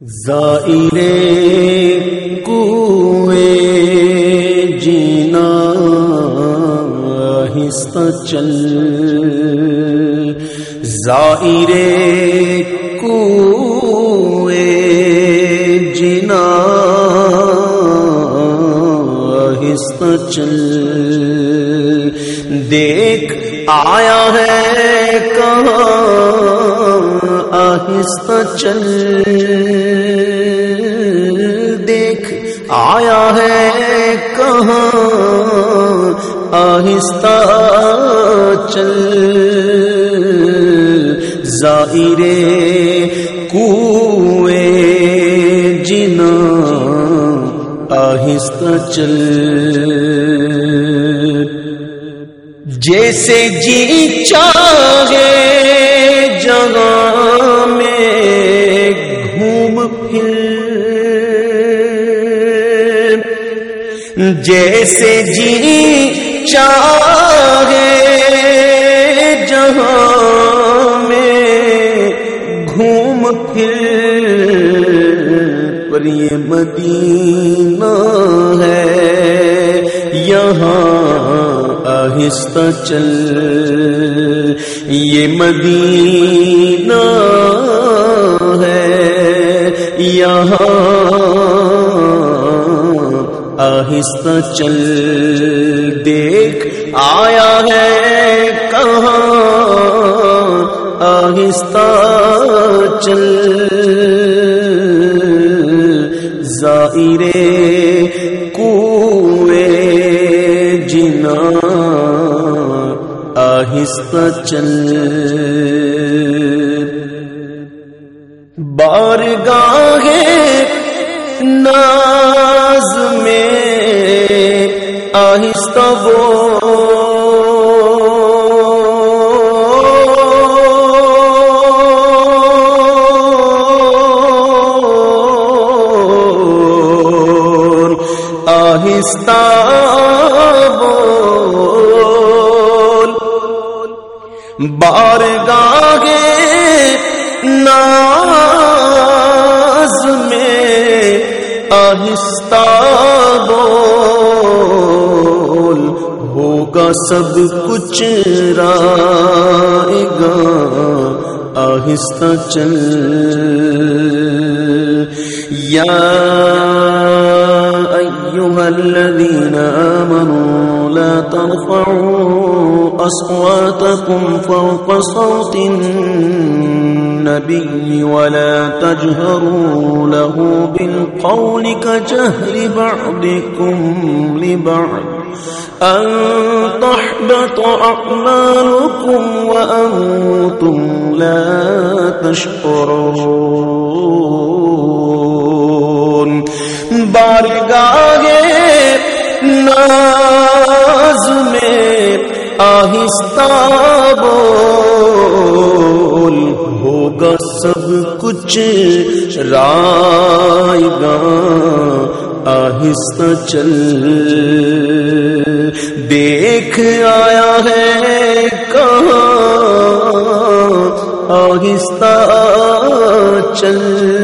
زائرے کوئے جینا آہستہ چل۔ زائرے کوئے جینا آہستہ چل۔ دیکھ آیا ہے کہاں آہستہ چل۔ آہستہ چل۔ ظاہرے کوئے جنا آہستہ چل۔ جیسے جی چاہے جگہ میں گھوم پھر۔ جیسے جی چاہے جہاں میں گھوم پھر پر یہ مدینہ ہے، یہاں آہستہ چل۔ یہ مدینہ ہے، یہاں آہستہ چل۔ دیکھ آیا ہے کہاں؟ آہستہ چل۔ ظاہرے آہستہ چل۔ بار گاہے ناز میں آہستہ وہ آہستہ بار گاہے ناز میں آہستہ بول۔ ہوگا سب کچھ رائے گا آہستہ چل۔ یا ایوہ الذین آمنوا لا ترفعوا أصواتكم فوق صوت النبي ولا تجهروا له بالقول كجهر بعضكم لبعض أن تحبط أعمالكم وأنتم لا تشكرون ناز میں آہستہ بول، ہوگا سب کچھ رائے گا آہستہ چل۔ دیکھ آیا ہے کہاں، آہستہ چل۔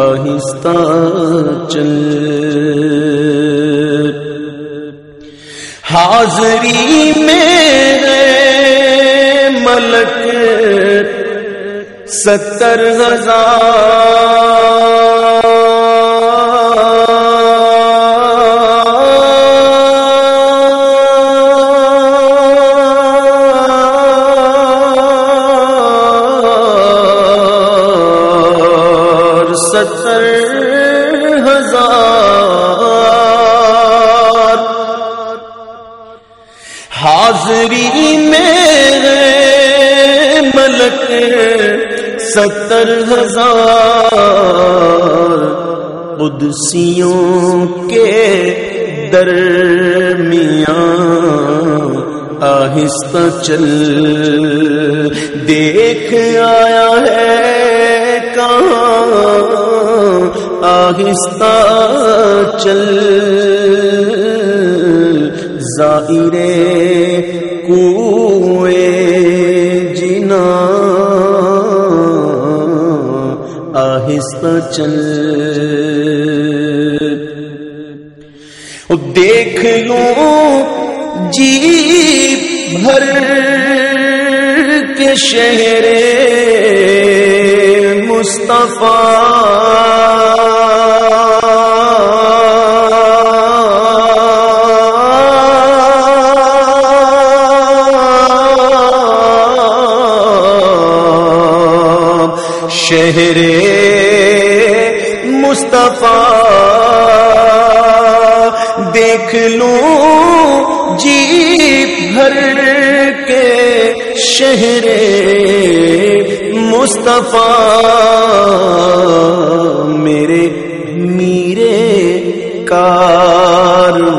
آہستہ چل۔ حاضری میں ملک ستر ہزار ستر ہزار۔ حاضری میں ملک ستر ہزار۔ قدسیوں کے درمیان آہستہ چل۔ دیکھ آیا ہے آہستہ چل۔ ظاہر کوئے جنا۔ آہستہ چل۔ دیکھ لوں جی بھر کے شہر مصطفیٰ۔ شہر مصطفیٰ دیکھ لوں جی بھر کے شہر مصطفیٰ میرے میرے کارواں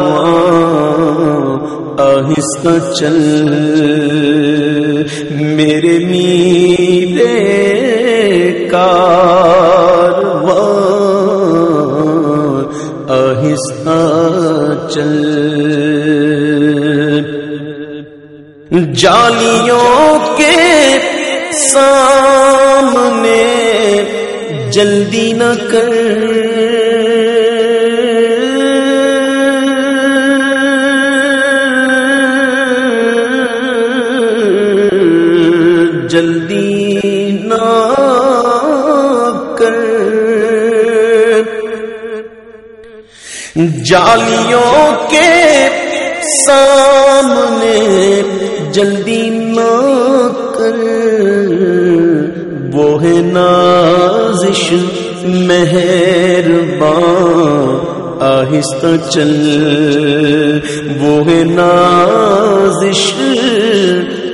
آہستہ چل جالیوں کے سامنے جلدی نہ کر۔ جالیوں کے سامنے جلدی نہ کر۔ وہ ہے نازش مہربان، آہستہ چل۔ وہ ہے نازش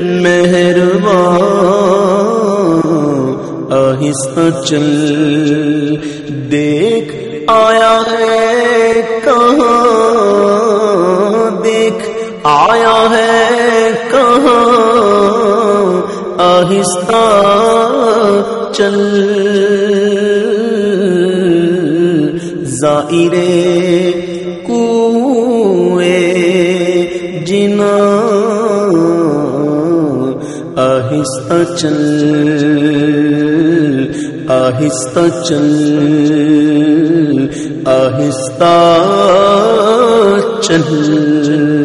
مہربان، آہستہ چل۔ آہستہ چل۔ ظاہر کوئے جنا آہستہ چل۔ آہستہ چل۔ آہستہ چل۔